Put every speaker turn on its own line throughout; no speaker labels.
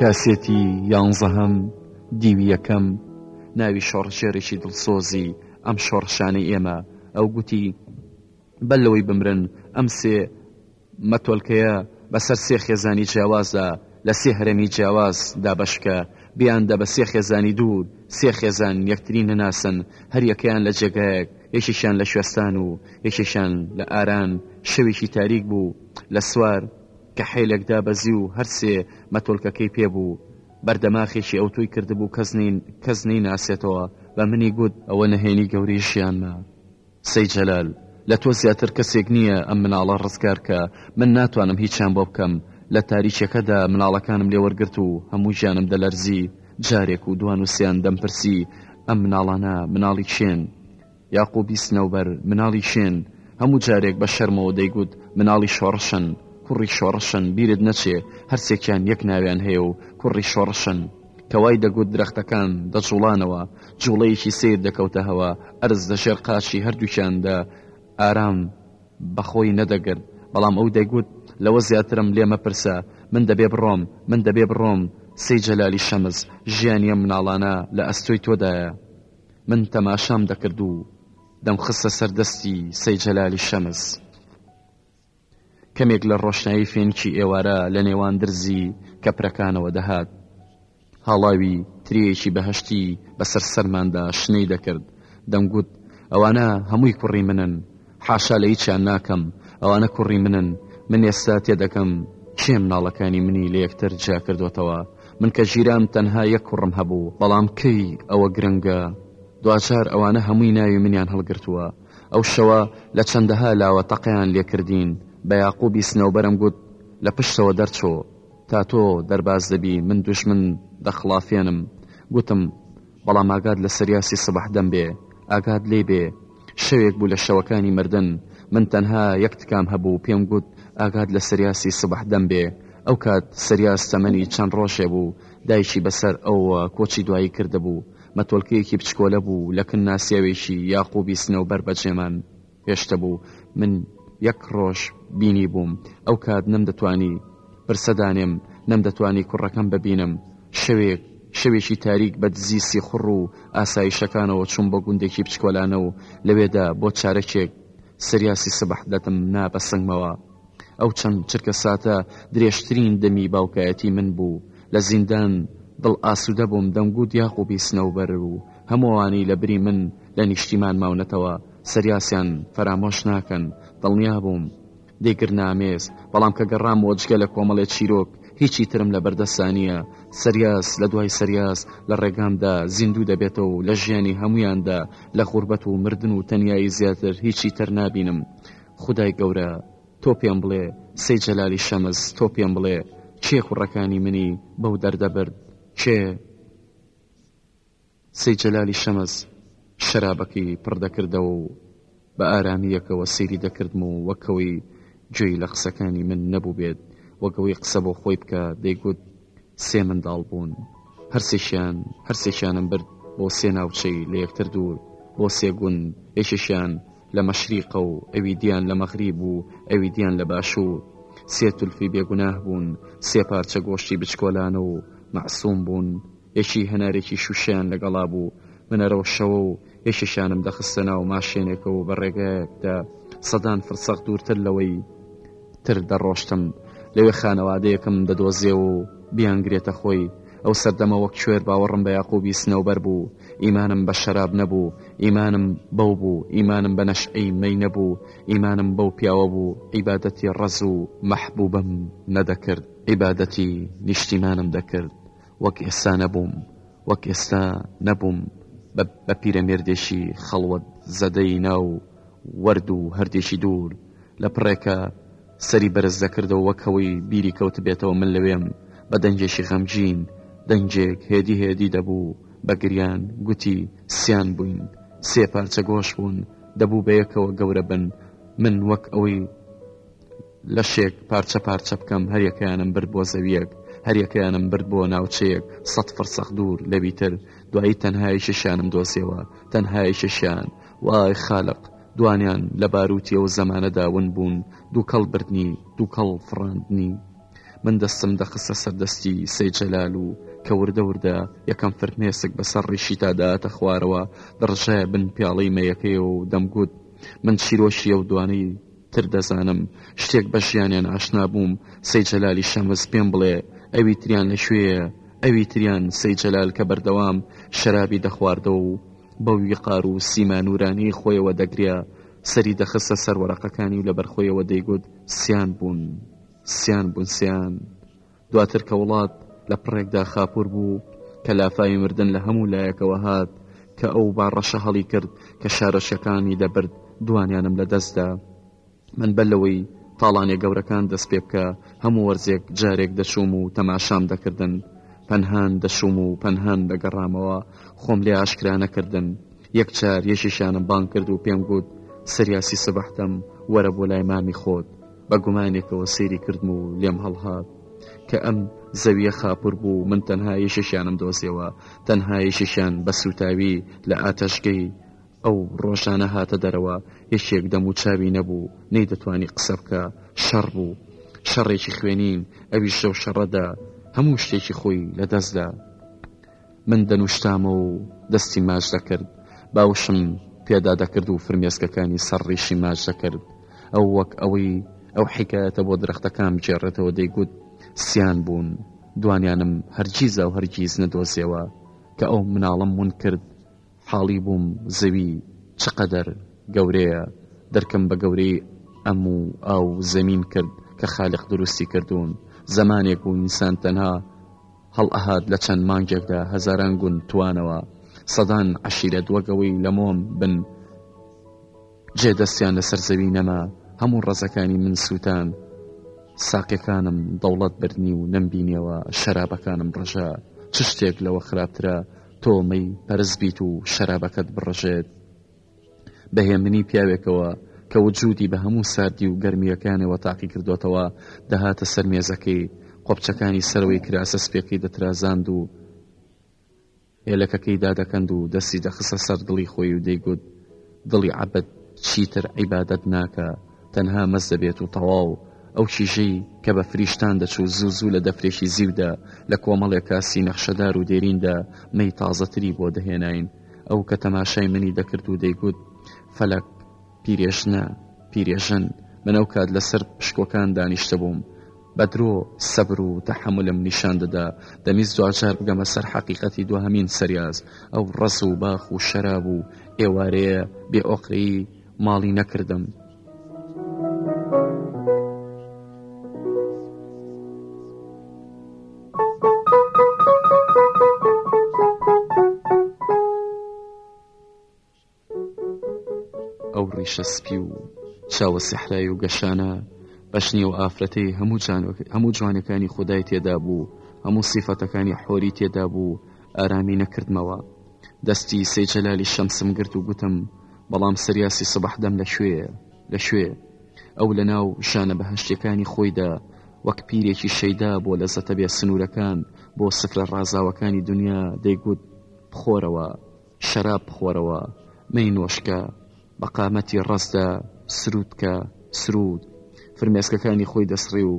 کاسێتی یانزەهەم دیوی یەکەم ناوی شۆڕشێرێکی دڵسۆزی ئەم شۆڕشانەی ئێمە ئەو گوتی بە لەوەی بمرن ئەم سێ مەتۆلکەیە بەسەر سێ خێزانی جیاوازدا لە سێ هەرەمی جیاواز دابشکە بیاندە بە سێ خێزانی دوور سێ خێزان یەکتری نەناسن هەریەکەیان لە جێگایەک یەکێکیان لە شوێستان و یەکێکیان لە ئاران شەوێکی تاریک بوو لە سوار کەحێلێک دابەزی و هەر سێ مەتۆلکەکەی پێ بوو. بەردەماخێکی ئەوتۆی کردبوو کەس نەی کەس نەیناسێتەوە، بە منی گوت. ئەوە نهێنی گەورەی ژیانمە سەی جەلال، لە تۆ زیاتر کەسێک نییە ئەم مناڵە ڕزگار کا، من ناتوانم هیچیان بۆ بکەم. لە تاریکیەکەدا مناڵەکانم لێ وەرگرت و هەموو گیانم دەلەرزی جارێک و دوان و سێیان دەمپرسی ئەم مناڵانە مناڵی کێن؟ یاقوبی سنەوبەر، مناڵی شێن، هەموو جارێک بە شەرمەوە دەیگوت، مناڵی شۆڕشن، کوڕی شۆڕشن، بیرت نەچێ هەرسێکیان یەک ناویان هەیە و کوڕی شۆڕشن. کە وای دەگوت درەختەکان دەجوڵانەوە، جوڵەیەکی سەیر دەکەوتە هەوا، ئەرز لە ژێر قاچی هەردووکیان دە ئارام بە خۆی نەدەگرت، بەڵام ئەو دەیگوت، لەوە زیاترم لێ مەپرسە، من دەبێ بڕۆم، من دەبێ بڕۆم، سەی جەلالی شەمس، ژیانی ئەم مناڵانە لە ئەستۆی تۆدایە. من تەماشام دەکرد و دەمخستە سەر دەستی سەی جەلالی شەمس کەمێک لە ڕۆشنایی فێنکی ئێوارە لە نێوان درزی کەپرەکانەوە دەهات هاڵاوی تریەکی بەهشتی بەسەر سەرماندا شنەی دەکرد دەمگوت ئەوانە هەمووی کوڕی منن حاشا لە هیچیان ناکەم ئەوانە کوڕی منن من ئێستا تێدەکەم کێ مناڵەکانی منی لە یەکتر جیا کردوتەوە من کە ژیرام تەنها یەک کوڕم هەبوو بەڵام کەی ئەوە گرنگە دوجار ئەوانە هەمووی ناوی منیان هەڵگرتووە ئەو شەوە لە چەندەها لاوە تەقیان لێکردین بە یاقوبی سنەوبەرم گوت لە پشتەوە دەرچۆ تا تۆ دەرباز دەبی من دوشمن دەخڵافێنم گوتم بەڵام ئاگات لە سریاسی سبح دەم بێ ئاگات لێی بێ شەوێک بوو لە شەوەکانی مردن من تەنها یەک تکام هەبوو پێم گوت ئاگات لە سریاسی سبح دەم بێ ئەو کات سریاس تەمەنی چەند ڕۆژێ بوو دایکی بەسەر ئەووە کۆچی دوایی کردبوو مەتۆلکەیەکی بچکۆلە بوو لە کن ناسیاوێکی یاقوبی سنەوبەر بەجێمان هێشتە بوو من یەک ڕۆژ بینی بووم ئەو کات نەم دەتوانی پرسە دانێم نەم دەتوانی کوڕەکەم ببینم شەوێک شەوێکی تاریک بە دزی سیخوڕ و ئاسایشەکانەوە چووم بۆ گوندێکی بچکۆلانە و لەوێدا بۆ چارەکێک سریاسی سبح دەتم نا بە سنگمەوە ئەو چەند چرکە ساتە درێژترین دەمی باوکایەتی من بوو لە زیندان دڵ ئاسوودە بووم دەنگوو دیاق و بی سنەوبەر و هەمووانی لە بری من لە نیشتیمان ماونەتەوە سریاسیان فەرامۆش ناکەن دڵنیا بووم دەیگرنامێز بەڵام کە گەڕام وەجگە لە کۆمەڵێ چیرۆک هیچی ترم لە بەردەستا نییە سریاس لە دوای سریاس لە ڕێگامدا زیندوو دەبێتەوە و لە ژیانی هەمویاندا لە غوربەت و مردن و تەنیایی زیاتر هیچی تر نابینم خودای گەورە تۆ پێم بڵێ سەی جەلالی شەمس تۆ پێم بڵێ کێ کوڕەکانی منی بەو دەردە برد کێ سەی جەلالی شەمس شەرابەکەی پڕدەکردەوە و بە ئارامیەکەوە سەیری دەکردم و وەکەوەی گوێی لە قسەکانی من نەبوو بێت وەگەوەی قسە بۆ خۆی بکە دەیگوت سێ منداڵ بوون، هەرسێکیان هەرسێکیانم برد بۆ سێ ناوچەی لە یەکتر دوور، بۆ سێ گوند، یەکێکیان لە مەشریقە و ئەوی دیان لە مەغریب و ئەوی دیان لە باشوور. سێ تولفی بێگوناه بوون، سێ پارچە گۆشتی بچکۆلانە و مەعسووم بوون، یەکی هەنارێکی شووشەیان لە گەڵا بوو، من ئەرۆشەوە و یەکێکیانم دەخستە ناو ماشێنێکەوە و بە ڕێگایەکدا سەدان فرسەخ دوورتر لەوەی تر دەڕۆشتم لەوێ خانەوادەیەکم دەدۆزێ و بیانگرێتە خۆی ئەو سەردەمە وەک کوێر باوەڕم بە یاقوبی سنەوبەر بوو ئیمانم بە شەراب نەبوو ئیمانم بەو بوو ئیمانم بە نەشعی مەی نەبوو ئیمانم بەو پیاوە بوو عیبادەتی ڕەز و مەحبوبم نەدەکرد عیبادەتی نیشتیمانم دەکرد وەک ئێستا نەبووم وەک ئێستا نەبووم بە پیرەمێردێکی خەڵوەت زەدەی ناو وەرد و هەردێکی دوور لە پڕێکە سەری بەرز دەکردەوە وەک هەوەی بیری کەوتبێتەوە من لەوێم بە دەنگێکی غەمگین دەنگێک هێدی هێدی دەبوو بە گریان گوتی سیان بووین سێ پارچە گۆش بوون دەبوو بەیەکەوە گەورە بن من وەک ئەوەی لەشێک پارچە پارچە بکەم هەریەکەیانم برد بۆ زەویەک هەریەکەیانم برد بۆ ناوچەیەک سەد فرسەخ دوور لەوی تر دوایی تەنهایشیشانم دۆسیەوە تەنهایشیشیان وای خالق دوانیان لە باروتی ئەو زەمانەدا ون بوون دووکەڵ بردنی دووکەڵ فڕاندنی من دەستم دەخستە سەردەستی سەیجەلال و کە وردە وردە یەکەم فرمێسک بەسەر ڕیشی تا داهاتە خوارەوە دڕژایە بن پیاڵەی مەیەکەی و دەمگوت من چیرۆشی ئەو دوانەی تر دەزانم شتێک بەژیانیان ئاشنا بووم سەی جەلالی شەمس پێم بڵێ ئەوی تریان لە کوێیە ئەوی تریان سەی جەلال کە بەردەوام شەرابی دەخواردەوە و بە ویقار و سیما نورانیی خۆیەوە دەگریا سەری دەخستە سەر وەرەقەکانی و لەبەرخۆیەوە دەیگوت سیان بوون سیان بوون سیان دواتر کە وڵات لە پڕێکدا خاپوور بوو کە لافاوی مردن لە هەموو لایەکەوە هات کە ئەو با ڕەشە هەڵی کرد کە شارۆچکەکانی دەبرد دوانیانم لە دەستدا من بەر لەوەی تاڵانێ گەورەکان دەست پێ بکە هەموو وەرزێک جارێک دەچووم و تەماشام دەکردن پەنهان دەشوم و پەنهان دەگەڕامەوە خۆم لێ ئاشکرانەکردن یەک چار یەشیشانم بان کرد و پێم گوت سریاسی سبحتم وەرە بۆ لای مامی خۆت بە گومانێکەوە سێری کردم و لێم هەڵهات کە ئەم زەویە خاپور بوو من تەنها یشەشیانم دۆزیەوە تەنها یشەشیان بە سوتاوی لە ئاتەشگەی ئەو ڕۆژانە هاتە دەرەوە یەکێک دەم و چاوی نەبوو نەی دەتوانی قسە بکە شەڕ بوو شەڕێکی خوێنین ئەوی شەو شەڕەدا هەموو شتێکی خۆی لە دەستدا من دەنووشتامە و دەستی ماچ دەکرد، باوشم پێدا دەکرد و فرمێسکەکانی سەر ڕیشی ماچ دەکرد. ئەو وەک ئەوەی ئەو حیکایەتە بۆ درەختەکان بگێڕێتەوە دەیگوت، سیان بوون. دوانیانم هەرگیزا و هەرگیز نەدۆزیەوە. کە ئەو مناڵەم ون کرد، حاڵی بووم زەوی چ قەدەر گەورەیە، دەرکم بە گەورەیی ئەم و ئاو و زەمین کرد کە خالق دروستی کردوون. زەمانێک بوو ئینسان تەنها. هەڵئەهات لە چەند مانگێکدا هەزاران گون توانەوە سەدان عشیرەت وەگەوەی لە مۆم بن جێ دەستیان لەسەر زەوی نەما هەموو ڕزەکانی من سووتان ساقەکانم دەوڵەت بردننی و نەمبینیەوە شەرابەکانم ڕژە چ شتێک لەوە خراپترە تۆمەی پەرز بیت و شەرابەکەت بڕژێت بە هێمنی پیاوێکەوە کە وجودی بە هەموو ساردی و گەرمیەکانەوە تاقی کردوتەوە دەهاتە سەر مێزەکەی قۆپچەکانی سەرەوەی کراسە سپێکی دەترازاند و هێلەکەکەی دادەکەند و دەستی دەخسە سەر دڵی خۆی و دەیگوت دڵی عبد چیتر عیبادت ناکە تەنها مەز دەبێت و تەواو ئەو کیژەی کە بە فریشتان دەچوو زوو زوو لە دەفرێکی زیودا لە کۆمەڵێک کاسی نەخشەدار و دێریندا مەی تازەتری بۆ دەهێناین ئەو کە تەماشای منی دەکرد و دەیگوت فەلەک پیرێژنە پیرێژن من ئەو کات لەسەر پشکۆکان دانیشتە بووم بە درۆ سەبر و تەحملم نیشان دەدا دەمیست دوجار بگەمە سەر حەقیقەتی دوهمین سریاز ئەو ڕز و باخ و شەراب و ئێوارەیە بێ ئۆقرەی ماڵی نەکردم ئەو ڕیشە سپی و چاوە سەحرای و گەشانە بەشنی و ئافرەتی هەموو هەموو جوانەکانی خدای تێدا بوو هەموو سیفەتەکانی حۆری تێدا بوو ئارامی نەکردمەوە دەستی سەی جەلالی شەمسم گرت و گوتم، بەڵام سریاسی سبح دەم لە کوێیە؟ لە کوێ؟ ئەو لە ناو شانە بەهەشتیەکانی خۆیدا وەک پیرێکی شەیدا بۆ لەزەتە بێ سنورەکان، بۆ سفرە ڕازاوەکانی دونیا دەیگوت، بخۆرەوە، شەراب بخۆرەوە، مەی نۆشکە، بە قامەتی ڕەزدا سرود بکە، سرود. فرمێسکەکانی خۆی دەسڕی و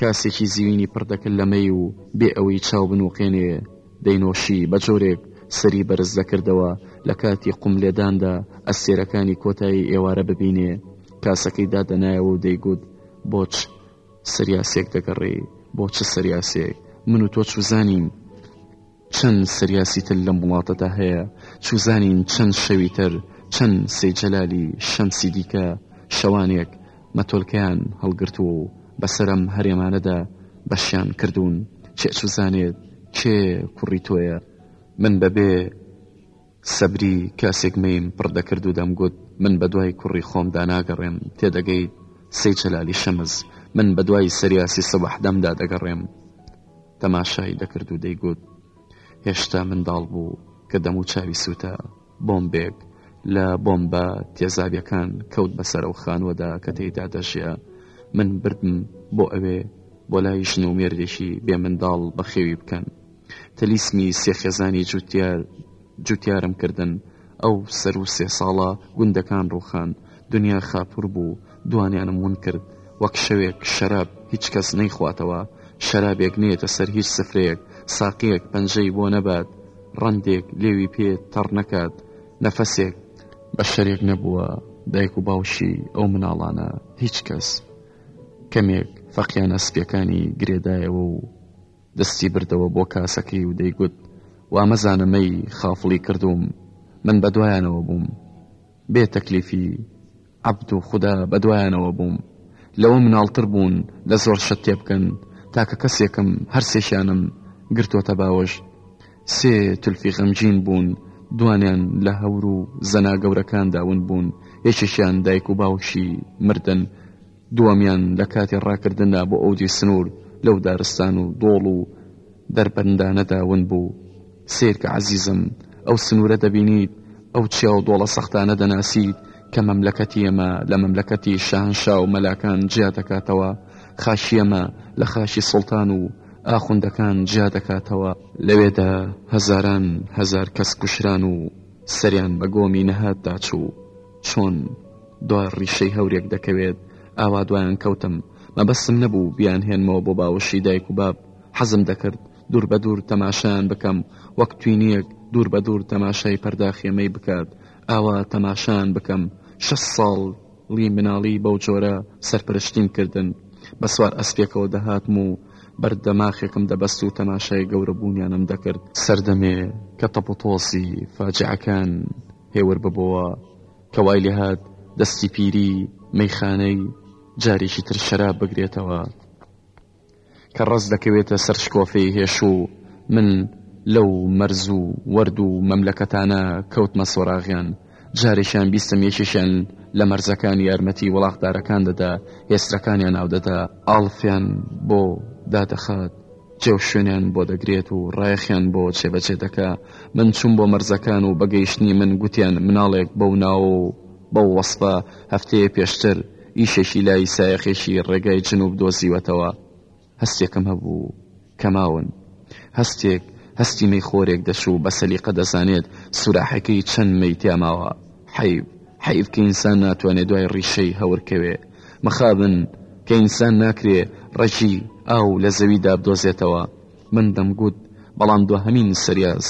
کاسێکی زیوینی پڕ دەکرد لە مەی و بێ ئەوەی چاو بنووقێنێ دەینۆشی، بە جۆرێک سەری بەرز دەکردەوە لە کاتی قوم لێداندا ئەستێرەکانی کۆتایی ئێوارە ببینێ، کاسەکەی دادەنایەوە و دەیگوت، بۆ چ سریاسێک دەگەڕێی، بۆ چ سریاسێک، من و تۆ چوزانین. چەن سریاسی تر لەم وڵاتەدا هەیە چوزانین چەن شەوی تر چەن سەی جەلالی شەمسی دیکە شەوانێک مەتۆلکەیان هەڵگرتووە و بەسەر ئەم هەرێمانەدا بەشیان کردوون کێ چوزانێت کێ کوڕی تۆیە من بەبێ سەبری کاسێک مەیم پڕ دەکرد و دەمگوت، من بە دوای کوڕی خۆمدا ناگەڕێم، تێدەگەیت سەی چەلالی شەمس، من بە دوای سریاسی سەبح دەمدا دەگەڕێم. تەماشای دەکرد و دەیگوت، هێشتا منداڵ بوو کە دەم و چاوی سووتا، بۆمبێک لە بۆمبە تێزابیەکان کەوت بەسەر ئەو خانوەدا کە تێیدا دەژیا، من بردم بۆ ئەوێ بۆ لای ژن و مێردێکی بێ منداڵ بەخێوی بکەن. تەلیسمی سێ خێزانی جوتیار جوتیارم کردن، ئەو سەر و سێ ساڵە گوندەکان ڕووخان، دنیا خاپوور بوو، دوانیانم ون کرد، وەک شەوێک شەراب هیچ کەس نەیخواتەوە، شەرابێک نەیەتە سەر هیچ سفرەیەک، ساقییەک پەنجەی بۆ نەبات، ڕەندێک لێوی پێ تەڕ نەکات، نەفەسێک. بەشەرێک نەبووە، دایک و باوکی ئەو مناڵانە، هیچ کەس. کەمێک فەقیانە سپییەکانی گرێدایەوە و دەستی بردەوە بۆ کاسەکەی و دەیگوت وا مەزانە مەی خافڵی کردووم من بە دوایانەوە بووم بێ تەکلیفی عەبد و خوددا بە دوایانەوە بووم لەوە مناڵتر بوون لە زۆر شت تێبکەن تاکە کەسێکم هەر سێکیانم گرتوۆتە باوەش سێ تولفی غەمجین بوون دوانیان لە هەور و زەنا گەورەکان داون بوون یەکێکیان دایک و باوکی مردن دووەمیان لە کاتی ڕاکردندا بۆ ئەوجی سنوور لەو دارستان و دۆڵ و دەربەندانەدا ون بوو. سەیرکە عەزیزم، ئەو سنوورە دەبینیت، ئەو چیا و دۆڵە سەختانە دەناسیت کە مەملەکەتی ئێمە لە مەملەکەتی شاهەنشا و مەلاکان جیا دەکاتەوە، خاکی ئێمە لە خاکی سوڵتان و ئاخوندەکان جیا دەکاتەوە. لەوێدا هەزاران هەزار کەس کوژران و سەریان بە گۆمی نەهاتدا چوو چۆن دوای ڕیشەی هەورێک دەکەوێت ئاوا دوایان کەوتم مەبەستم نەبوو بیان هێنمەوە بۆ باوەشی دایک و باب حەزم دەکرد دوور بە دوور تەماشایان بکەم وەک توینیەک دوور بە دوور تەماشای پەرداخێمەی بکات ئاوا تەماشایان بکەم شە ساڵ ڵی مناڵی بەو جۆرە سەرپەرشتیم کردن بە سوار ئەسپێکەوە دەهاتم و بەر دەماخێکم دەبەست و تەماشای گەورە بوونیانم دەکرد. سەردەمێ کە تەپ و تۆزی فاجعەکان هێور ببۆوە کە وای لێ هات دەستی پیری مەیخانەی جارێکی تر شەراب بگرێتەوە. کە ڕەز دەکەوێتە سەر شکۆفەی هێش و من لەو مەرز و وەرد و مەملەکەتانە کەوتمە سۆراغیان، جارێکیان بیستم یەکێکیان لە مەرزەکان یارمەتی وڵاخدارەکان دەدا، هێسترەکانیان ئاو دەدا، ئاڵفیان بۆ دادەخات، جێ و شوێنیان بۆ دەگرێت و ڕایەخیان بۆ جێبەجێ دەکا، من چووم بۆ مەرزەکان و بە گەیشتنی من گوتیان مناڵێک بەو ناوە و بەو وەسفە هەفتەیە پێشتر، ئیشێکی لای سایەقێکی ڕێگای جنوب دۆزیوەتەوە. هەستێکم هەبوو کە ماون. هەستێک، هەستی مەیخۆرێک دەچوو بە سەلیقە دەزانێت سوراحەکەی چەند مەی تیا ماوە. حەیف، حەیف کە ئینسان ناتوانێ دوای ڕیشەی هەور کەوێ. مەخابن کە ئینسان ناکرێ ڕەگی ئاو لە زەوی دابدۆزێتەوە. من دەمگوت بەڵام دواهەمین سریاز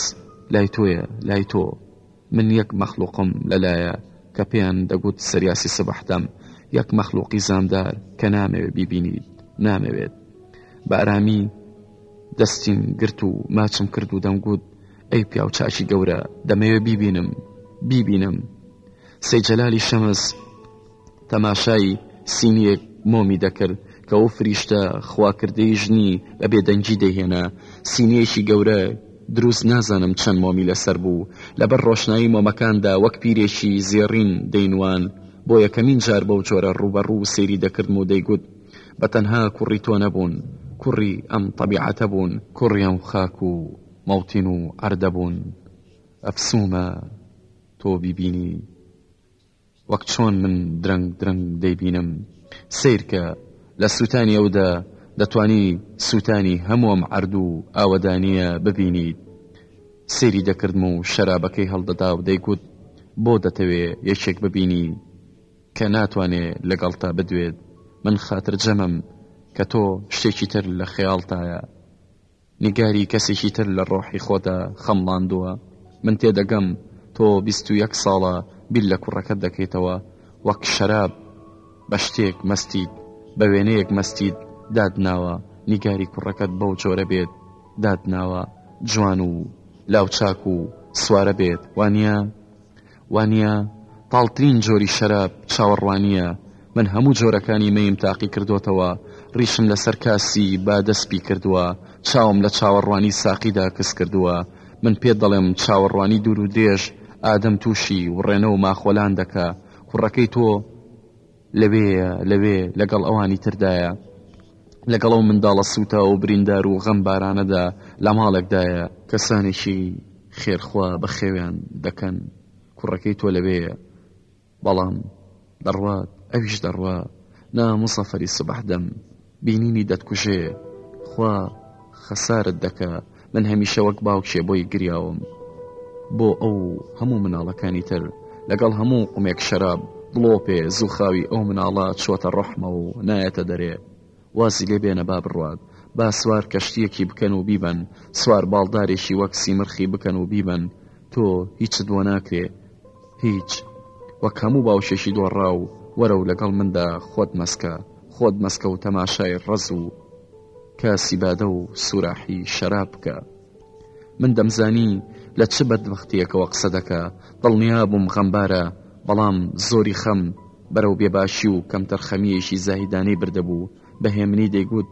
لای تۆیە، لای تۆ. من یەک مەخلوقم لە لایە کە پێیان دەگوت سریاسی سبح دەم، یەک مەخلوقی زامدار کە نامەوێت بیبینیت، نامەوێت. بە ئارامی دەستیم گرت و ماچم کرد و دەمگوت، ئەی پیاو چاکی گەورە، دەمەوێت بیبینم، بیبینم. سەی جەلالی شەمس، تەماشای سینییەک مۆمی دەکرد کە ئەو فریشتە خواکردەی ژنی بە بێدەنگی دەیهێنا. سینییەکی گەورە، دروست نازانم چەند مۆمی لەسەر بوو. لەبەر ڕۆشنایی مۆمەکاندا وەک پیرێکی زێڕین دەینواند. بۆ یەکەمین جار بەو جۆرە ڕووبەڕوو سەیری دەکردم و دەیگوت، بە تەنها کوڕی تۆ نەبوون، کوڕی ئەم تەبیعەتە بوون. کوڕی ئەم خاک و مەوتین و عەردە بوون. ئەفسوومە تۆ بیبینی. وەک چۆن من درەنگ درەنگ دەیبینم سیرکە لە سووتانی ئەودا دەتانی سووتانی هەمووم عردو و ئاوەدانە ببینیت سێری دەکردم و شەرابەکەی هەڵدەدا و دەیگوت بۆ دەتەوێ یەکێک ببینی کە ناتوانێ لەگەڵتا بدوێت من خاتر جەمم کە تۆ شتێکی تر لە خەیاڵتایە نیگاری کەسێکی تر لە ڕۆحی خۆتە خەمڵاندووە، من تێدەگەم تۆ بیست و یەک ساڵە بیر لە کوڕەکەت دەکەیتەوە، وەک شەراب بە شتێک مەستیت، بە وێنەیەک مەستیت دات ناوە، نیگاری کوڕەکەت بەو جۆرە بێت دات ناوە، جوان و لاوچاک و سوارە بێت، وانییە؟ وانیە تاڵترین جۆری شەراب چاوەڕوانیە من هەموو جۆرەکانی مەیم تاقی کردۆتەوە ڕیشم لەسەر کاسی بادە سپی کردوە چاوم لە چاوەڕوانی ساقیدا کز کردوە من پێت دەڵێم چاوەڕوانی دوورو درێژ ئادەم تووشی وڕێنەو ماخۆلان دەکا کوڕەکەی تۆ لەوێیە، لەوێ لەگەڵ ئەوانی تردایە، لەگەڵ ئەو منداڵە سووتاو و بریندار و غەمبارانەدا لە ماڵێکدایە. کەسانێکی خێرخوا بەخێویان دەکەن کوڕەکەی تۆ لەوێیە، بەڵام دەڕوات، ئەویش دەڕوا، نا موسەفەری سبەح دەم. بینینی دەتکوژێ خوا خەسارت دەکا من هەمیشە وەک باوکێ بۆی گریاوم بۆ ئەو هەموو مناڵەکانی تر لەگەڵ هەموو قومێک شەراب بڵۆپێ زووخاوی ئەو مناڵە چۆتە ڕەحمە و نایەتە دەرێ وازی لێ بێنە با بڕوات با سوار کەشتیەکی بکەن و بیبەن سوار باڵدارێکی وەک سیمرخی بکەن و بیبەن تۆ هیچت بۆ ناکرێ هیچ وەک هەموو باوشێکی دۆڕا و وەرە و لەگەڵ مندا خۆت مەسکە خۆت مەسکە و تەماشای ڕەز و کاسی بادە و سوراحی شەراب بکە من دەمزانی لە چ بەدبختیەکەوە قسە دەکە دڵنیا بووم غەمبارە بەڵام زۆری خەم بەرەو بێباشی و کەمتەرخەمیەکی زاهیدانەی بردەبوو بە هێمنی دەیگوت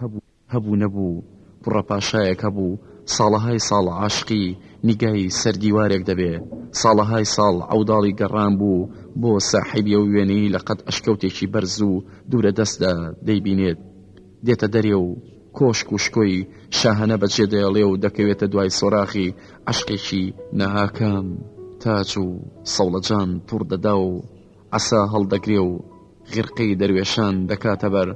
هەبوو هەبوو نەبوو کوڕە پاشایەک هەبوو ساڵەهای ساڵ عاشقی نیگای سەر دیوارێک دەبێ ساڵەهای ساڵ عەوداڵی گەڕان بوو بۆ ساحێبی ئەو وێنەی لە قەد ئەشکەوتێکی بەرز و دوورە دەستدا دەیبینێت دێتە دەرێ و کۆشک و شکۆی شاهانە بەجێ دەیەڵێ و دەکەوێتە دوای سۆراخی عەشقێکی ناهاکام تاج و سەوڵەجان توڕ دەدا و عەسا هەڵدەگرێ و غیرقی دەروێشان دەکاتە بەر،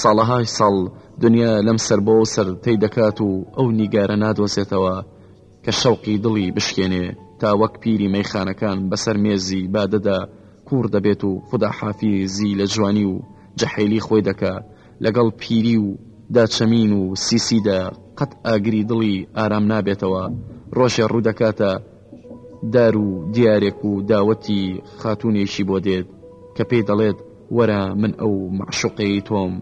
ساڵەهای ساڵ دنیا لەم سەر بەو سەر تەی دەکات و ئەو نیگارە نادۆزێتەوە کە شەوقی دڵی بشکێنێ تا وەک پیری مەیخانەکان بەسەر مێزی بادەدا کووڕ دەبێت و خودا حافیزی لە جوانی و جەحێلی خۆی دەکا لەگەڵ پیری و دا چەمین و سیسیدا قەت ئاگری دڵی ئارام نابێتەوە ڕۆژێ ڕوودەکاتە دار و دیارێک و داوەتی خاتوونێکی بۆ دێت کە پێی دەڵێت وەرە من ئەو مەعشوقەی تۆم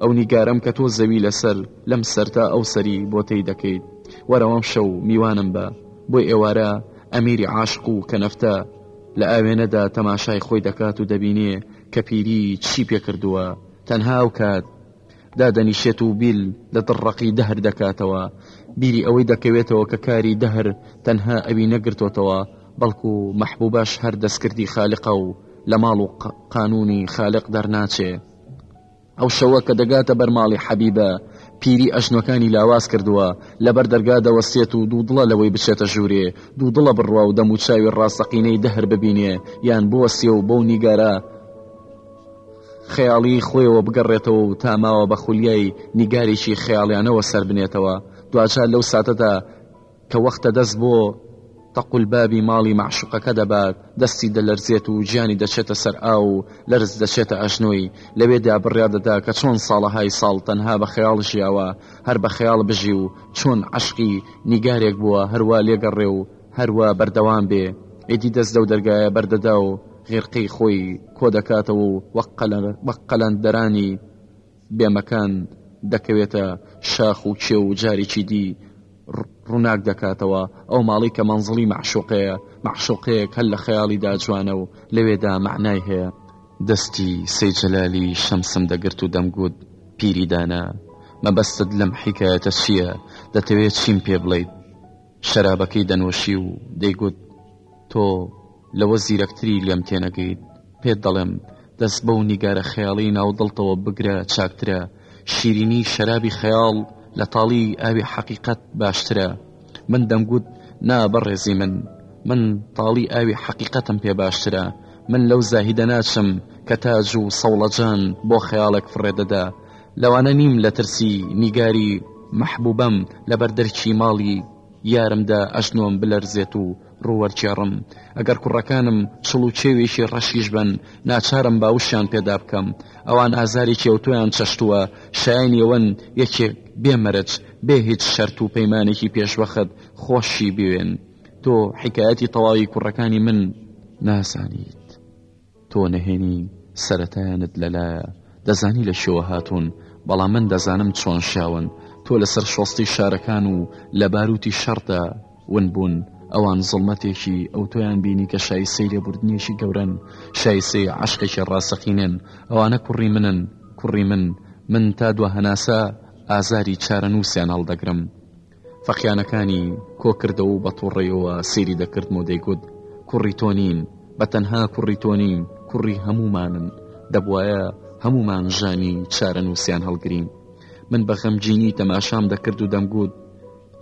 ئەو نیگارەم کە تۆ زەوی لەسەر لەم سەرتا ئەو سەری بۆ تێی دەکەیت وەرەوەم شەو میوانم بە بۆی ئێوارە ئەمیری عاشق و کە نەفتە لە ئاوێنەدا تەماشای خۆی دەکات و دەبینێ کە پیری چی پێکردووە تەنها ئەو کات دادەنیشێت و بیل لە دڕڕەقی دهر دەکاتەوە، بیری ئەوەی دەکەوێتەوە کە کاری دهر تەنها ئەوی نەگرتۆتەوە، بەڵکو مەحبوبەش هەر دەستکردی خالقە و لە ماڵ و قانونی خالق دەرناچێ. ئەو شەوە کە دەگاتە بەر ماڵی حەبیبە، پیری ئەژنۆکانی لاواز کردووە، لەبەر دەرگا دەوەستێت و دوودڵە لەوەی بچێتە ژورێ، دوودڵە بڕوا و دەموچاوی ڕاستەقینەی دهر ببینێ یان بوەستێ و بەو نیگارە خەیاڵی خۆیەوە بگەڕێتەوە و تا ماوە بە خولیای نیگارێکی خەیاڵیانەوە سەر بنێتەوە دوجار لەو ساتەدا کە وەختە دەست بۆ تەقل بابی ماڵی معشوقەکە دەبات دەستی دەلەرزێت و گیانی دەچێتە سەر ئا و لەرز دەچێتە ئەژنۆی لەوێدا بڕیا دەدا کە چۆن ساڵەهای ساڵ تەنها بە خەیاڵ ژیاوە هەر بە خەیاڵ بژی و چۆن عشقی نیگارێک بووە هەروە لێگەڕێ و هەروا بەردەوام بێ ئیدی دەست لەو دەرگایە بەردەدا و غیرقەی خۆی کۆدەکاتەوە و وەک قەلاندەرانی بێ مەکان دەکەوێتە شاخ و کێو و جارێکی دی ڕووناک دەکاتەوە ئەو ماڵی کە مەنزڵی مەعشوقەیە مەعشوقەیەک هەر لە خەیاڵیدا جوانە و لەوێدا معنای هەیە دەستی سەی جەلالی شەمسم دەگرت و دەمگوت پیری دانا مەبەستت لەم حیکایەتە چییە دەتەوێت چیم پێ بڵیت شەرابەکەی دەنۆشی و دەیگوت، تۆ لەوە زیرەکتری لێم تێنەگەیت، پێت دەڵێم دەست بەو نیگارە خەیاڵیی ناو دڵتەوە بگرە چاکترە، شیرینیی شەرابی خەیاڵ لە تاڵیی ئاوی حەقیقەت باشترە. من دەمگوت، نا بەڕێزی من، من تاڵیی ئاوی حەقیقەتم پێ باشترە، من لەو زاهیدە ناچم کە تاج و سەوڵەجان بۆ خەیاڵێک فڕێ دەدا، لەوانە نیم لە ترسی نیگاری مەحبوبەم لەبەر دەرکی ماڵی یارمدا ئەژنۆم بلەرزێت و ڕوو وەرگێڕم ئەگەر کوڕەکانم چڵ و چێوێکی ڕەشیش بن ناچارم باوشیان پێدا بکەم ئەوان ئازارێکی ئەوتۆیان چەشتووە شایەنی ئەوەن یەکێک بێ مەرج بێ هیچ شەرت و پەیمانێکی پێشوەخت خۆشی بوێن تۆ حکایەتی تەواوی کوڕەکانی من نازانیت. تۆ نەهێنی سەرەتایانت لەلایە دەزانی لە شێوە هاتوون بەڵام من دەزانم چۆن شاون تۆ لەسەر شۆستی شارەکان و لە باروتی شەڕدا ون بوون ئەوان زڵمەتێکی ئەو تۆیان بینی کە شایسەی لێبوردنیشی گەورن شایسەی عشقێکی ڕاستەقینێن ئەوانە کوڕی منن کوڕی من من تا دو هەناسە ئازاری چارەنووسیان هەڵدەگرم فەقیانەکانی کۆکردەوە و بە توڕەیەوە سەیری دەکردم و دەیگوت کوڕی تۆ نین بە تەنها کوڕی تۆ نین کوڕی هەمومانن دەبواە هەمومان ژانی چارەنووسیان هەڵگرین من بە غەمجینی تەماشام دەکرد و دەمگوت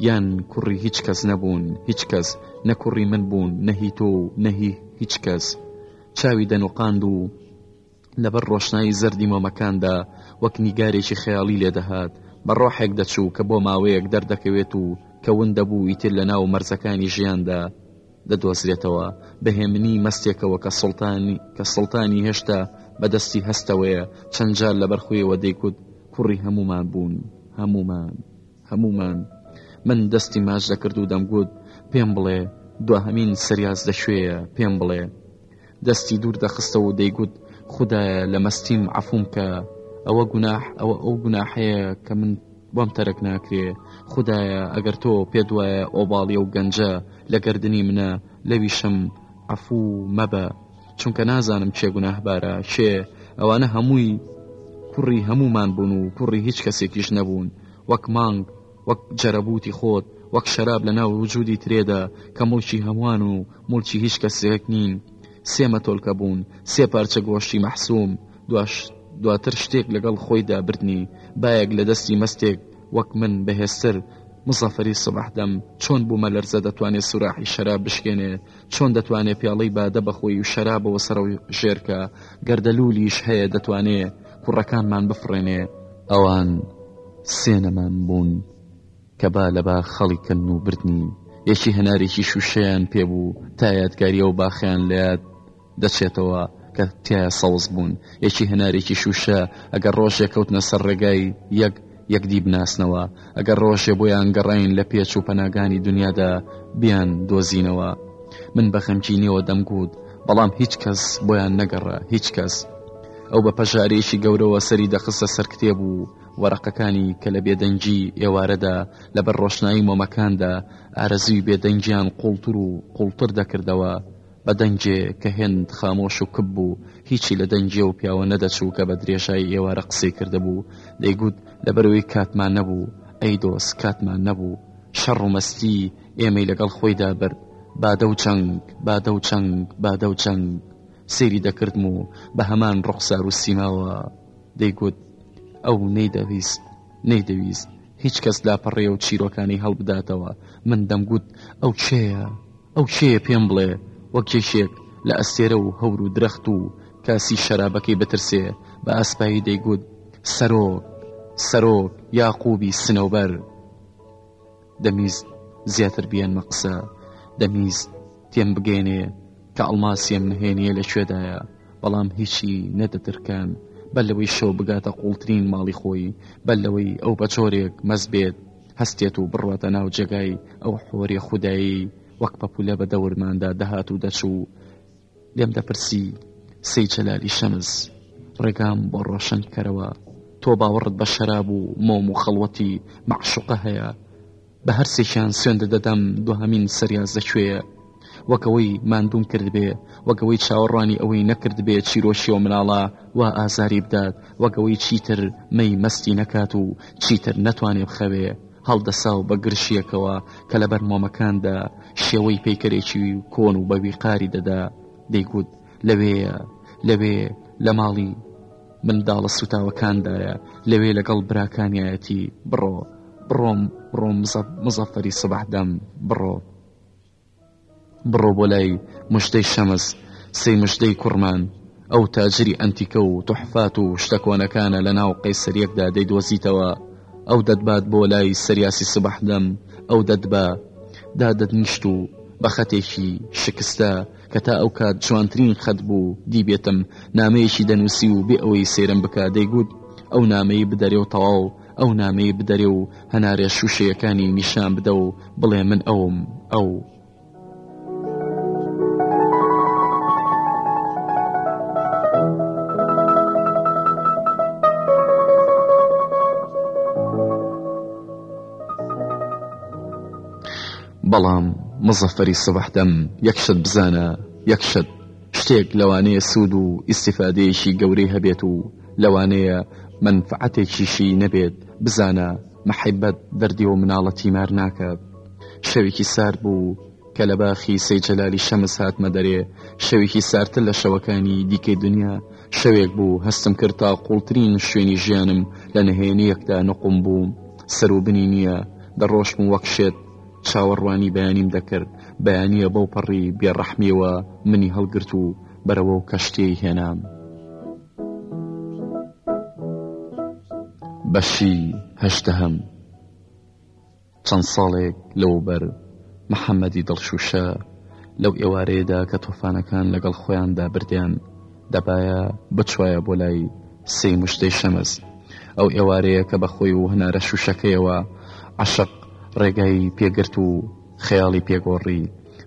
یان کوڕی هیچ کەس نەبوون هیچ کەس نەکوڕی من بوون نەهی تۆ و نەهی هیچ کەس چاوی دەنوقاند و لەبەر ڕۆشنایی زەردی مۆمەکاندا وەک نیگارێکی خەیاڵی لێ دەهات، بە ڕۆحێک دەچوو کە بۆ ماوەیەک دەردەکەوێت و کە ون دەبوو ئیتر لە ناو مەرزەکانی ژیاندا دەدۆزرێتەوە، بە هێمنی مەستێکەوە کە سوڵتان کە سوڵتانی هێشتا بە دەستی هەستەوەیە، چەند جار لەبەر خۆیەوە دەیگوت، کوڕی هەموومان بوون، هەموومان، هەموومان. من دەستی ماچ دەکرد و دەمگوت، پێم بڵێ، دواهەمین سریاس لە کوێیە، پێم بڵێ. دەستی دوور دەخستەوە و دەیگوت خودایە لە مەستیم عەفووم کە ئەوە گوناح ئەوە ئەو گوناحەیە کە من بۆم تەرک ناکرێ خودایە ئەگەر تۆ پێت وایە ئۆباڵیە و گەنجە لە گردردنی منە لەویشم عەفوو مەبە چونکە نازانم چێ گوناهبارە شێ ئەوانە هەمووی کوڕی هەمومان بوون و کوڕی هیچ کەسێکیش نەبوون وەک مانگ وەک جەرەبووتی خۆت وەک شەراب لە ناو وجودی ترێدا کە موڵکی هەمووان و موڵکی هیچ کەسێک نین سێ مەتۆلکە بوون سێ پارچە گۆشتی مەحسووم دواش دواتر شتێک لەگەڵ خۆیدا بردنی بایەک لە دەستی مەستێک وەک من بەهێزتر مزەفەری سبح دەم چۆن بوومە لەرزە دەتوانێت سوراحی شەراب بشکێنێ چۆن دەتوانێت پیاڵەی بادە بەخۆی و شەرابەوە سەرەوە ژێرکە گەردەلوولیش هەیە دەتوانێت کوڕەکانمان بفڕێنێ. ئەوان سێ نەمان بوون کە با لە باخ خەڵی کەن و بردنی. یەکی هەنارێکی شووشەیان پێ بوو تا یادگاری ئەو باخەیان لە یاد دەچێتەوە کە تیا سەوز بوون. یەکی هەنارێکی شووشە ئەگەر ڕۆژێ کەوتنە سەر ڕێگای یەک، یەکدی بناسنەوە ئەگەر ڕۆژێ بۆیان گەڕاین لە پێچ و پەناگانی دنیادا بیان دۆزینەوە من بە خەمکینیەوە دەمگوت بەڵام هیچ کەس بۆیان نەگەڕە هیچ کەس ئەو بە پەژارێکی گەورەوە سەری دەخستە سەر کتێب و وەرەقەکانی کە لە بێدەنگی ئێوارەدا لەبەر ڕۆشنایی مۆمەکاندا ئارەزوی بێدەنگیان قوڵتر و قوڵتر دەکردەوە بە دەنگێ کە هێند خامۆش و کپ بوو، هیچی لە دەنگی ئەو پیاوە نەدەچوو کە بە درێژایی ئێوارە قسەی کردبوو، دەیگوت، لەبەرئەوەی کاتمان نەبوو، ئەی دۆست، کاتمان نەبوو. شەڕ و مەستیی ئێمەی لەگەڵ خۆیدا برد. بادە و چنگ، بادە و چنگ، بادە و چنگ. سەیری دەکردم و بە هەمان ڕوخسار و سیماوە دەیگوت، ئەو نەیدەویست، نەیدەویست هیچ کەس لاپەڕەی ئەو چیرۆکانەی هەڵبداتەوە. من دەمگوت، ئەو کێیە؟ ئەو کێیە پێم بڵێ وەک یەکێک لە ئەستێرە و هەور و درەخت و کاسی شەرابەکەی بترسێ بە ئاسپایی دەیگوت سەرۆک سەرۆک یاقوبی سنەوبەر دەمویست زیاتر بیێنمە قسە دەمویست تێم بگەێنێ کە ئەڵماسیەم نهێنیە لە کوێدایە بەڵام هیچی نەدەدرکان بەر لەوەی شەو بگاتە قوڵترین ماڵی خۆی بەر لەوەی ئەو بە چۆرێک مەز بێت هەستێت و بڕواتە ناو جێگای ئەو حۆریە خودایی وەک پەپولە بە دەورماندا دەهات و دەچوو لێم دەپرسی سی جەلالی شەمز ڕێگام بۆ ڕۆشن کەرەوە تۆ باوەڕت بە شەراب و مۆم و خەڵەتی مەعشوقە هەیە بە هەرسێکیان سوێندە دەدەم دوهمین سریاز دەکوێیە وەک ئەوەی ماندووم کردبێ، وەک ئەوەی چاوەڕوانی ئەوەی نەکردبێ چیرۆکیەوە مناڵە وا ئازاری بدات، وەک ئەوەی چیتر مەی مەستی نەکات و چیتر نەتوانێ بخەوێ. هەڵدەسا و بە گرژییەکەوە کە لە بەر مۆمەکاندا شێوەی پەیکەرێکی کۆن و بە ویقاری دەدا، دەیگوت، لەوێیە، لەوێ لە ماڵی منداڵە سووتاوەکاندایە، لەوێ لەگەڵ براکانیایەتی، بڕۆ، بڕۆ، بڕۆ مزەفەری سبەح دەم، بڕۆ. بڕۆ بۆ لای مژدەی شەمس سەی مژدەی کوڕمان، ئەو تاجری ئەنتیکە و توحفات و شتە کۆنەکانە لە ناو قەیسەریەکدا دەیدۆزیتەوە، ئەو دەتبات بۆ لای سریاسی سبح دەم، ئەو دەتبا. دا دەتنیشت و بە خەتێکی، شکستە، کە تا ئەو کات جوانترین خەت بوو دیبێتم، نامەیەکی دەنووسی و بێ ئەوەی سەیرم بکا دەیگوت، ئەو نامەی بدەرێ و تەواو. ئەو نامەی بدەرێ و هەنارە شووشەیەکانی نیشان بدە و بڵێ من ئەوم ئەو. بەڵام مزەفەری سبحدەم یەکشت بزانە یەکشت شتێک لەوانەیە سوود و ئیسیفادەیەکی گەورەی هەبێت و لەوانەیە مەنفعەتێکیشی نەبێت بزانە مەحەبەت دەردی و مناڵە تیمار ناکات شەوێکی سارد بوو کە لە باخی سەی جەلالی شەمس هاتمە دەرێ شەوێکی سارتر لە شەوەکانی دیکەی دنیا شەوێک بوو هەستم کرد تا قوڵترین شوێنی ژیانم لە نهێنیەکدا نقم بوو سەروبنی نییە دەڕۆشم وەک شێت چاوەڕوانی بەیانیم دەکرد بەیانە بەو پەڕی بێڕەحمیەوە منی هەڵگرت و بەرەوە و کەشتیەی هێنام. بەشی هەژدەهەم چەند ساڵێک لەوبەر محەممەدی دڵشوشە لەو ئێوارەیەدا کە تۆفانەکان لەگەڵ خۆیاندا بردیان دەبایە بچوایە بۆ لای سێ مشتەی شەمەز ئەو ئێوارەیە کە بەخۆی و هەنارە شوشەکەیەوە عشق ڕێگای پێگرت و خەیاڵی پێگۆڕی،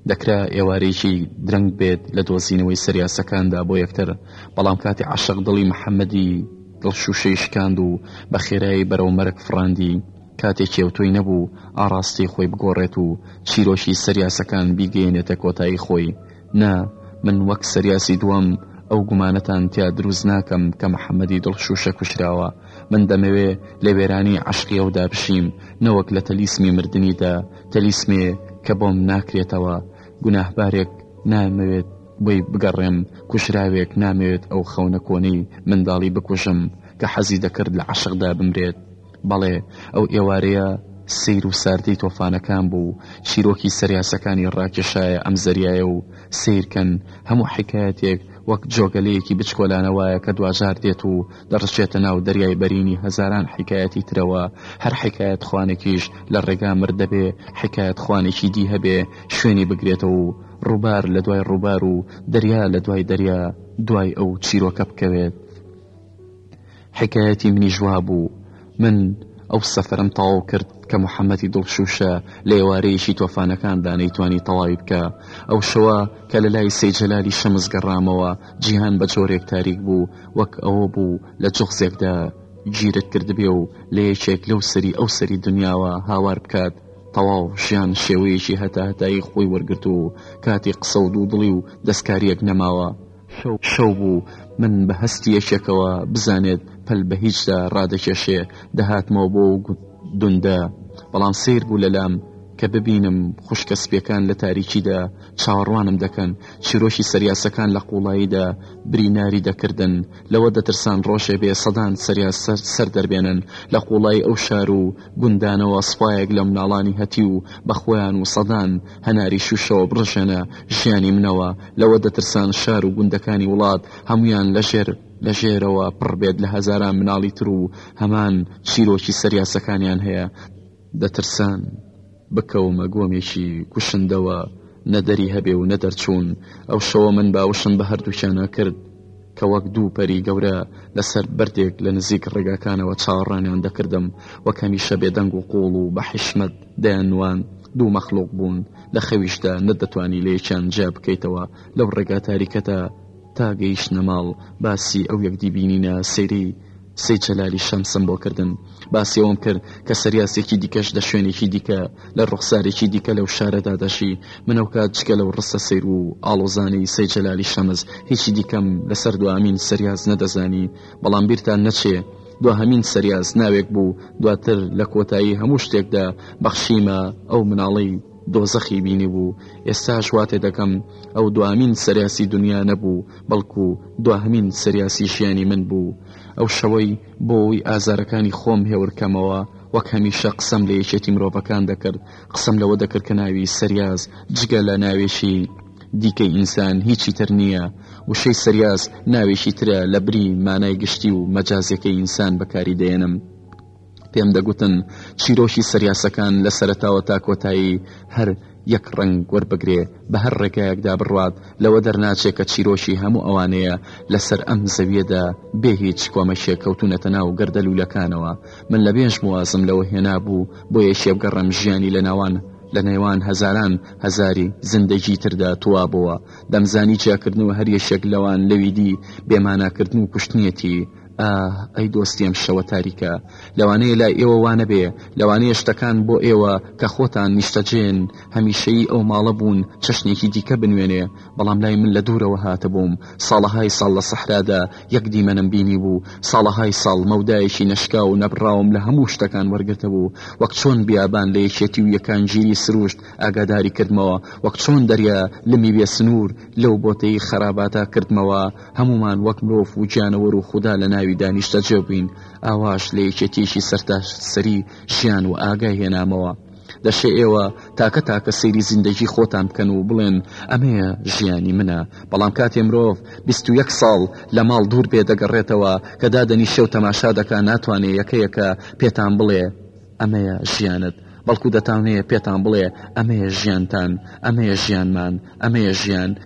دەکرا ئێوارەیەکی درەنگ بێت لە دۆزینەوەی سەریاسەکاندا بۆ یەکتر، بەڵام کاتی عەشق دڵی محەمەدی دڵشووشەی شکاند و بە خێرایی بەرەو مەرگ فڕاندی، کاتێک کێوتۆی نەبوو ئاڕاستەی خۆی بگۆڕێت و چیرۆکی سەریاسەکان بیگەیەنێتە کۆتایی خۆی، نا من وەک سریاسی دووەم ئەو گومانەتان تیا دروست ناکەم کە محەمەدی دڵ شوشە کوژراوە من دەمەوێ لە وێرانی عەشقی ئەودا بژیم نەوەک لە تەلیسمی مردنیدا تەلیسمێ کە بۆم ناکرێتەوە گوناهبارێک نامەوێت بۆی بگەڕێم کوژراوێک نامەوێت ئەو خەونە کۆنەی منداڵی بکوژم کە حەزی دەکرد لە عەشقدا بمرێت بەڵێ ئەو ئێوارەیە سەیر و ساردەی تۆفانەکان بوو و چیرۆکی سەریاسەکانی ڕاکێشایە ئەم زەریایە و سەیر کەن هەموو حیکایەتێک وەک جۆگەلەیەکی بچکۆلانە وایە کە دواجار دێت و دەڕچێتە ناو دەریای بەرینی هەزاران حیکایەتی ترەوە هەر حیکایەتخوانێکیش لە ڕێگا مردەبێ حیکایەتخوانێکی دی هەبێ شوێنی بگرێتەوە و ڕووبار لە دوای ڕووبار و دەریا لە دوای دەریا دوای ئەو چیرۆکە بکەوێت. حکایەتی منیش وابوو من ئەو سەفەرەم تەواو کرد کە محەمەدی دڵ شووشە لە ئێوارەیەکی تۆفانەکاندا نەیتوانی تەواوی بکا ئەو شەوە کە لە لای سەی جەلالی شەمس گەڕامەوە جیهان بە جۆرێک تاریک بوو وەک ئەوە بوو لە جوغزێکدا گیرت کردبێ و لە یەکێک لەو سەری ئەو سەری دنیاوە هاوار بکات تەواو ژیان شێوەیەکی هەتا هەتایی خۆی وەرگرتوو کاتی قسە و دوو دڵی و دەستکاریەک نەماوە شەو بوو من بە هەستی یەکێکەوە بزانێت پەل بە هیچدا ڕادەکێشێ دەهاتمەوە بۆ و گوت دوندە بەڵام سیر بوو لە لام کە ببینم خوشکە سپیەکان لە تاریکیدا چاوەڕوانم دەکەن چیرۆکی سەریاسەکان لە قوڵاییدا بری ناری دەکردن لەوە دەترسان ڕۆژێ بێ سەدان سەریاسە سەر دەربێنن لە قوڵایی ئەو شار و گوندانەوە سوپایەک لە مناڵانی هەتیو بە خۆیان و سەدان هەناری شووشەوە بڕژێنە ژیانی منەوە لەوە دەترسان شار و گوندەکانی وڵات هەموویان لەژێر لەژێرەوە پڕ بێت لە هەزاران مناڵی تر و هەمان چیرۆکی سەریاسەکانیان هەیە دەترسان بکەومە گۆمێکی کوشندەوە نە دەری هەبێ و نە دەرچوون ئەو شەوە من باوشم بە هەردووکیان ئەکرد. کە وەک دوو پەری گەورە لەسەر بەردێک لە نزیک ڕێگاکانەوە چاوەڕانیان دەکردم، وەک هەمیشە بێدەنگ و قووڵ و بە حیشمەت دەیاننواند، دوو مەخلوق بوون لە خەویشدا نەتدەتوانی لە یەکیان جیا بکەیتەوە، لەو ڕێگا تاریکەدا تا گەیشتنە ماڵ باسی ئەو یەکدیبینینە سەیرەی سەی چەلالی شەمسم بۆ کردن باسی ئەوم کرد کە سەریاسێکی دیکەش لە شوێنێکی دیکە لە ڕوخسارێکی دیکە لەو شارەدا دەشی منەو کات جگە لەو ڕستە سیر و ئاڵۆزانەی سەی جەلالی شەمز هیچی دیکەم لەسەر دوامین سەریاز نەدەزانی بەڵام بیرتان نەچێ دواهمین سەریاز ناوێک بوو دواتر لە کۆتایی هەموو شتێکدا بەخشیمە ئەو مناڵی دۆزەخی بینی بوو ئێستاش واتێ دەکەم ئەو دوامین سەریاسی دنیا نەبوو بەڵکو دواهەمین سریاسی ژیانی من بوو ئەو شەوەی بۆ وەی ئازارەکانی خۆم هێور کەمەوە وەک هەمیشە قسەم لە یەکێتی مرۆڤەکان دەکرد قسەم لەوە دەکرد کە ناوی سریاس جگە لە ناوێکی دیکەی ئینسان هیچی تر نییە وشەی سریاس ناوێکی ترە لە بری مانای گشتی و مەجازیەکەی ئینسان بەکاری دێنم. پێم دەگوتن چیرۆکی سریاسەکان لە سەرەتاوە تا کۆتایی هەر یەک ڕنگ وەربگرێ بە هەر ڕێگایەکدا بڕوات لەوە دەرناچێ کە چیرۆکی هەموو ئەوانەیە لەسەر ئەم زەویەدا بێ هیچ کۆمەکێ کەوتونەتە ناو گەردەلوولەکانەوە من لە بێژم وازم لەوە هێنابوو بۆ یەکێ بگەڕم ژیانی لە ناوان لە نێوان هەزاران هەزاری زندگی تردا توا بووە دەمزانی جیاکردنەوە هەر یەکێک لەوان لەوی دی بێماناکردن و کوشتنیەتی ئاه ئەی دۆستی ئەم شەوە تاریکە لەوانەیە لای ئێوە وانەبێ لەوانەیە شتەکان بۆ ئێوە کە خۆتان نیشتەجێن هەمیشەیی ئەو ماڵە بوون چەشنێکی دیکە بنوێنێ بەڵام لای من لە دوورەوە هاتە بووم ساڵەهای ساڵ لە سەحرادا یەک دیمەنم بینی بوو ساڵەهای ساڵ مەودایەکی نەشکا و نەبراوم لە هەموو شتەکان وەرگتە بوو وەک چۆن بیابان لە یەکێتی و یەکان گیری سروشت ئاگاداری کردمەوە وەک چۆن دەریا لمی بێ سنوور لەو بۆتەی خەراباتە کردمەوە هەموومان وەک مرۆڤ و گیانەوەر و خودا لە ناویدا نیشتەجێ بووین، ئاواش لە یەکێتییەکی سەرتاسەری ژیان و ئاگای هێنامەوە. دەشێ ئێوە تاکە تاکە سەیری زیندەگی خۆتان بکەن و بڵێن ئەمەیە ژیانی منە، بەڵام کاتێ مرۆڤ بیست و یەک ساڵ لە ماڵ دوور بێ دەگەڕێتەوە، کە دادەنیشێ و تەماشا دەکا ناتوانێ یەکە یەکە پێتان بڵێ ئەمەیە ژیانت، بەڵکو دەتانوێ پێتان بڵێ ئەمەیە ژیانتان، ئەمەیە ژیانمان، ئەمەیە ژیان.